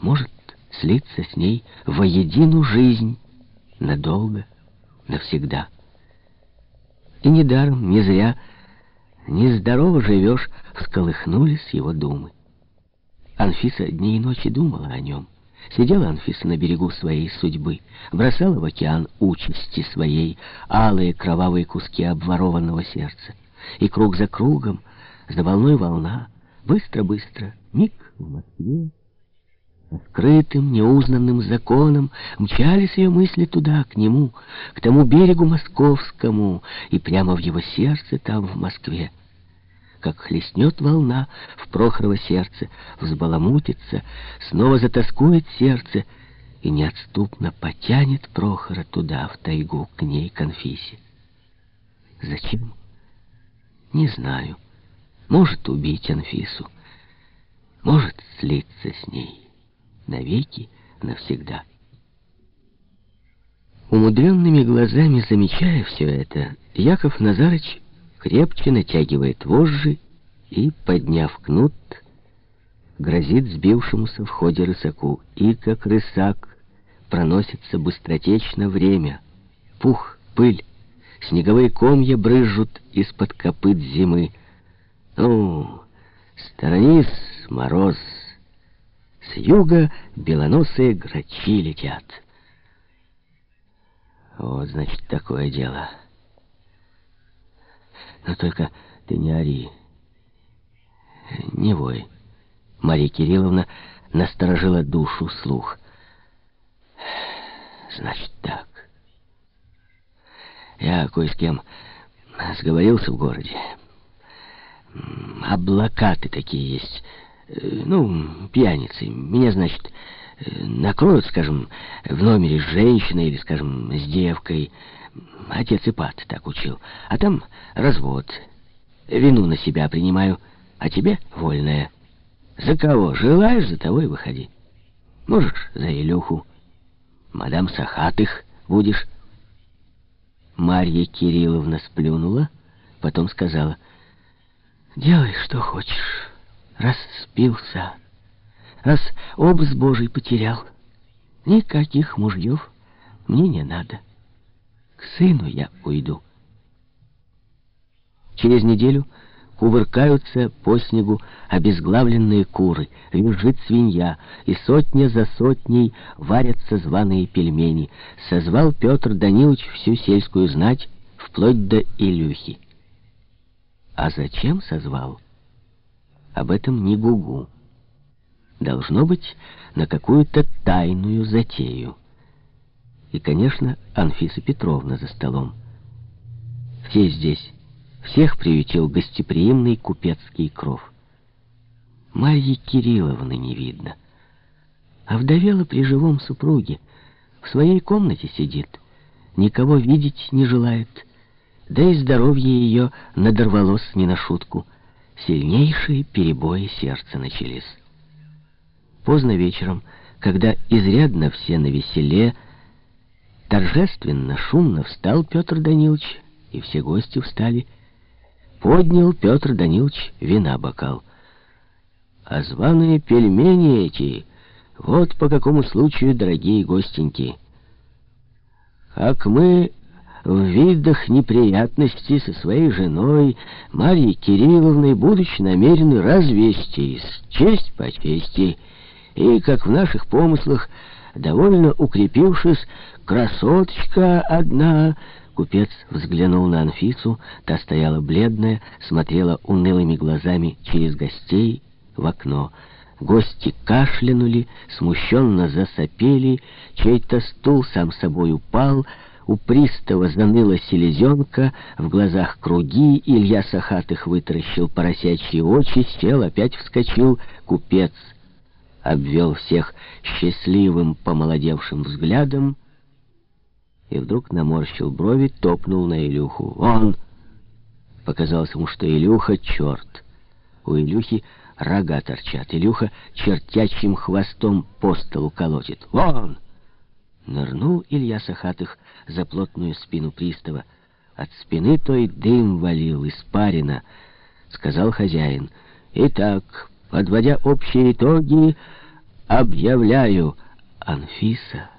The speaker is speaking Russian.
может слиться с ней воедину жизнь, надолго, навсегда. И недаром, не зря, нездорово живешь, всколыхнулись его думы. Анфиса дни и ночи думала о нем. Сидела Анфиса на берегу своей судьбы, бросала в океан участи своей, алые кровавые куски обворованного сердца. И круг за кругом, за волной волна, быстро-быстро, миг в Москве, Открытым, неузнанным законом мчались ее мысли туда, к нему, к тому берегу московскому, и прямо в его сердце там, в Москве. Как хлестнет волна в Прохорово сердце, взбаламутится, снова затаскует сердце и неотступно потянет Прохора туда, в тайгу, к ней, к Анфисе. Зачем? Не знаю. Может убить Анфису, может слиться с ней навеки, навсегда. Умудренными глазами замечая все это, Яков Назарыч крепче натягивает вожжи и, подняв кнут, грозит сбившемуся в ходе рысаку. И, как рысак, проносится быстротечно время. Пух, пыль, снеговые комья брызжут из-под копыт зимы. Ну, сторонись, мороз, с юга белоносые грачи летят. Вот, значит, такое дело. Но только ты не ори. Не вой. Мария Кирилловна насторожила душу слух. Значит так. Я кое с кем сговорился в городе. Облакаты такие есть ну, пьяницы. Меня, значит, э, накроют, скажем, в номере с женщиной или, скажем, с девкой. Отец Ипат так учил. А там развод. Вину на себя принимаю, а тебе вольная. За кого желаешь, за того и выходи. Можешь за Илюху. Мадам Сахатых будешь. Марья Кирилловна сплюнула, потом сказала, «Делай, что хочешь» раз спился, раз образ Божий потерял. Никаких мужьев мне не надо. К сыну я уйду. Через неделю кувыркаются по снегу обезглавленные куры, визжит свинья, и сотня за сотней варятся званые пельмени. Созвал Петр Данилович всю сельскую знать, вплоть до Илюхи. А зачем созвал? Об этом ни гугу. Должно быть, на какую-то тайную затею. И, конечно, Анфиса Петровна за столом. Все здесь, всех приютил гостеприимный купецкий кров. Марьи Кирилловны не видно. А вдовела при живом супруге. В своей комнате сидит. Никого видеть не желает. Да и здоровье ее надорвалось не на шутку. Сильнейшие перебои сердца начались. Поздно вечером, когда изрядно все на веселе, торжественно, шумно встал Петр Данилович, и все гости встали. Поднял Петр Данилович вина бокал. А званые пельмени эти, вот по какому случаю, дорогие гостеньки. Как мы в видах неприятностей со своей женой Марьей Кирилловной, будучи намерены развестись, честь по чести, и, как в наших помыслах, довольно укрепившись, красоточка одна... Купец взглянул на Анфису, та стояла бледная, смотрела унылыми глазами через гостей в окно. Гости кашлянули, смущенно засопели, чей-то стул сам собой упал, у пристава заныла селезенка, в глазах круги, Илья Сахатых вытаращил поросячьи очи, сел, опять вскочил, купец обвел всех счастливым, помолодевшим взглядом и вдруг наморщил брови, топнул на Илюху. «Он!» Показалось ему, что Илюха — черт. У Илюхи рога торчат. Илюха чертячим хвостом по столу колотит. «Вон!» Нырнул Илья Сахатых за плотную спину пристава. От спины той дым валил, испарина, сказал хозяин. Итак, подводя общие итоги, объявляю, Анфиса,